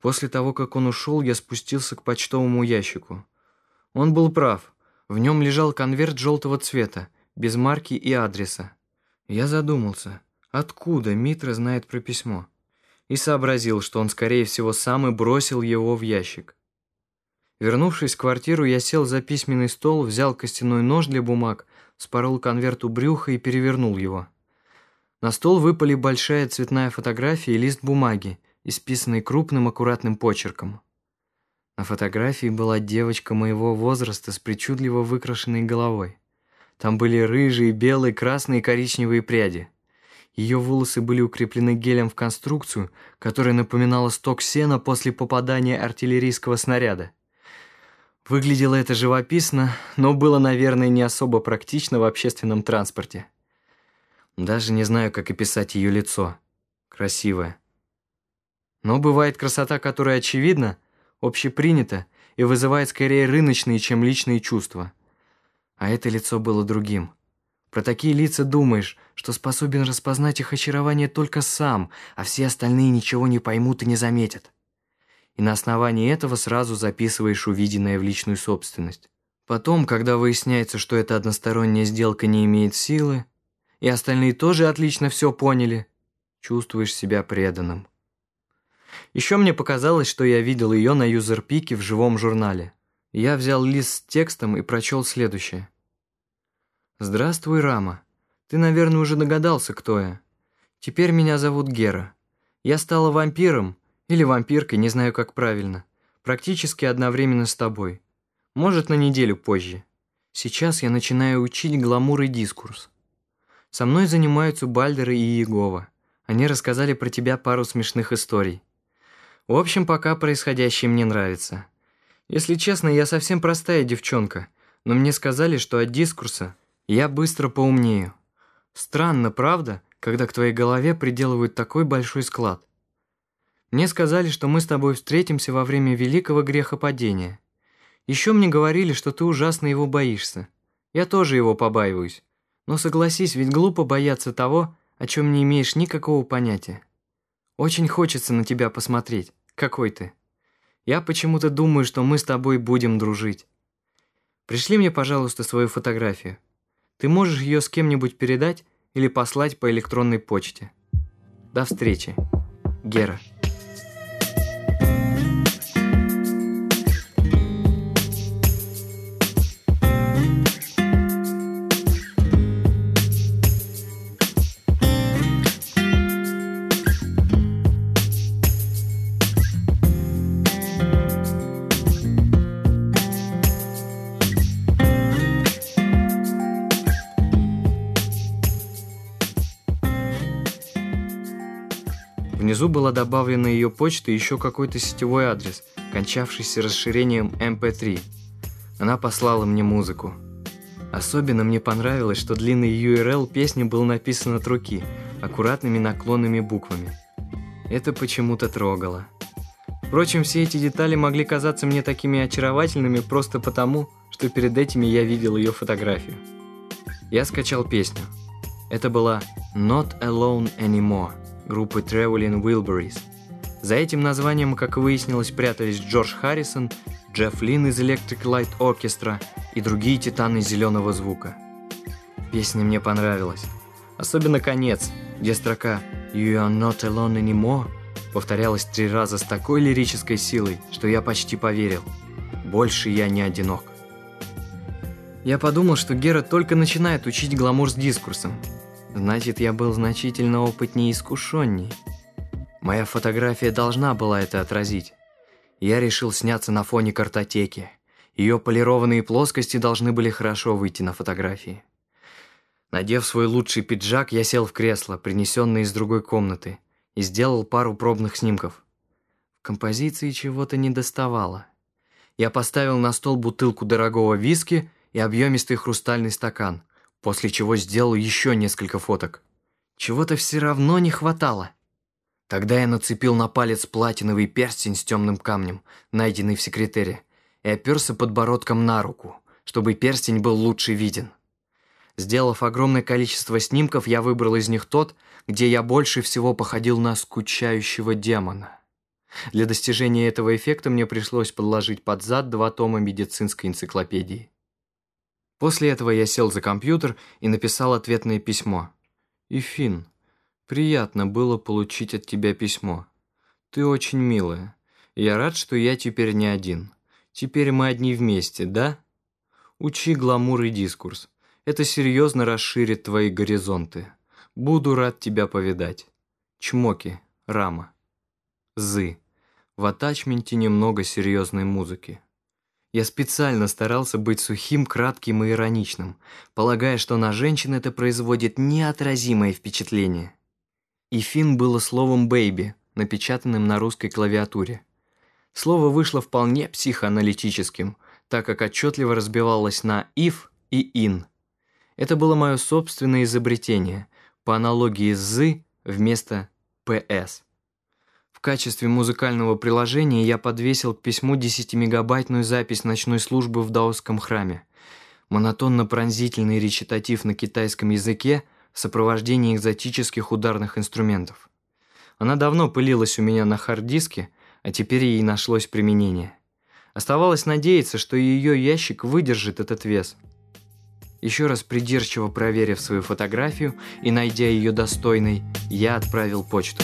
После того, как он ушел, я спустился к почтовому ящику. Он был прав. В нем лежал конверт желтого цвета, без марки и адреса. Я задумался, откуда Митра знает про письмо. И сообразил, что он, скорее всего, сам и бросил его в ящик. Вернувшись в квартиру, я сел за письменный стол, взял костяной нож для бумаг, спорол конверт у брюха и перевернул его. На стол выпали большая цветная фотография и лист бумаги, исписанный крупным аккуратным почерком. На фотографии была девочка моего возраста с причудливо выкрашенной головой. Там были рыжие, белые, красные и коричневые пряди. Ее волосы были укреплены гелем в конструкцию, которая напоминала сток сена после попадания артиллерийского снаряда. Выглядело это живописно, но было, наверное, не особо практично в общественном транспорте. Даже не знаю, как описать ее лицо. Красивое. Но бывает красота, которая очевидна, общепринята и вызывает скорее рыночные, чем личные чувства. А это лицо было другим. Про такие лица думаешь, что способен распознать их очарование только сам, а все остальные ничего не поймут и не заметят. И на основании этого сразу записываешь увиденное в личную собственность. Потом, когда выясняется, что эта односторонняя сделка не имеет силы, и остальные тоже отлично все поняли, чувствуешь себя преданным. Еще мне показалось, что я видел ее на юзерпике в живом журнале. Я взял лист с текстом и прочел следующее. «Здравствуй, Рама. Ты, наверное, уже догадался, кто я. Теперь меня зовут Гера. Я стала вампиром, или вампиркой, не знаю, как правильно, практически одновременно с тобой. Может, на неделю позже. Сейчас я начинаю учить гламур и дискурс. Со мной занимаются Бальдер и Иегова. Они рассказали про тебя пару смешных историй. В общем, пока происходящее мне нравится. Если честно, я совсем простая девчонка, но мне сказали, что от дискурса я быстро поумнею. Странно, правда, когда к твоей голове приделывают такой большой склад? Мне сказали, что мы с тобой встретимся во время великого грехопадения. Еще мне говорили, что ты ужасно его боишься. Я тоже его побаиваюсь. Но согласись, ведь глупо бояться того, о чем не имеешь никакого понятия. Очень хочется на тебя посмотреть. Какой ты? Я почему-то думаю, что мы с тобой будем дружить. Пришли мне, пожалуйста, свою фотографию. Ты можешь ее с кем-нибудь передать или послать по электронной почте. До встречи. Гера. Внизу была добавлена ее почта и еще какой-то сетевой адрес, кончавшийся расширением MP3. Она послала мне музыку. Особенно мне понравилось, что длинный URL песни был написан от руки, аккуратными наклонными буквами. Это почему-то трогало. Впрочем, все эти детали могли казаться мне такими очаровательными просто потому, что перед этими я видел ее фотографию. Я скачал песню. Это была «Not Alone Anymore» группы Traveling Wilburys. За этим названием, как выяснилось, прятались Джордж Харрисон, Джефф Лин из Electric Light Orchestra и другие титаны зеленого звука. Песня мне понравилась. Особенно конец, где строка «You are not alone anymore» повторялась три раза с такой лирической силой, что я почти поверил. Больше я не одинок. Я подумал, что Гера только начинает учить гламур с дискурсом, Значит, я был значительно опытнее и искушенней. Моя фотография должна была это отразить. Я решил сняться на фоне картотеки. Ее полированные плоскости должны были хорошо выйти на фотографии. Надев свой лучший пиджак, я сел в кресло, принесенное из другой комнаты, и сделал пару пробных снимков. В композиции чего-то не доставало. Я поставил на стол бутылку дорогого виски и объемистый хрустальный стакан – после чего сделал еще несколько фоток. Чего-то все равно не хватало. Тогда я нацепил на палец платиновый перстень с темным камнем, найденный в секретере, и оперся подбородком на руку, чтобы перстень был лучше виден. Сделав огромное количество снимков, я выбрал из них тот, где я больше всего походил на скучающего демона. Для достижения этого эффекта мне пришлось подложить под зад два тома медицинской энциклопедии. После этого я сел за компьютер и написал ответное письмо. «Ифин, приятно было получить от тебя письмо. Ты очень милая. Я рад, что я теперь не один. Теперь мы одни вместе, да? Учи гламур и дискурс. Это серьезно расширит твои горизонты. Буду рад тебя повидать. Чмоки, Рама. Зы. В атачменте немного серьезной музыки. Я специально старался быть сухим, кратким и ироничным, полагая, что на женщин это производит неотразимое впечатление. Ифин было словом «бэйби», напечатанным на русской клавиатуре. Слово вышло вполне психоаналитическим, так как отчетливо разбивалось на «if» и «in». Это было мое собственное изобретение, по аналогии с «зы» вместо «ps». В качестве музыкального приложения я подвесил к письму 10-мегабайтную запись ночной службы в даосском храме. Монотонно-пронзительный речитатив на китайском языке в сопровождении экзотических ударных инструментов. Она давно пылилась у меня на хард-диске, а теперь ей нашлось применение. Оставалось надеяться, что ее ящик выдержит этот вес. Еще раз придирчиво проверив свою фотографию и найдя ее достойной, я отправил почту.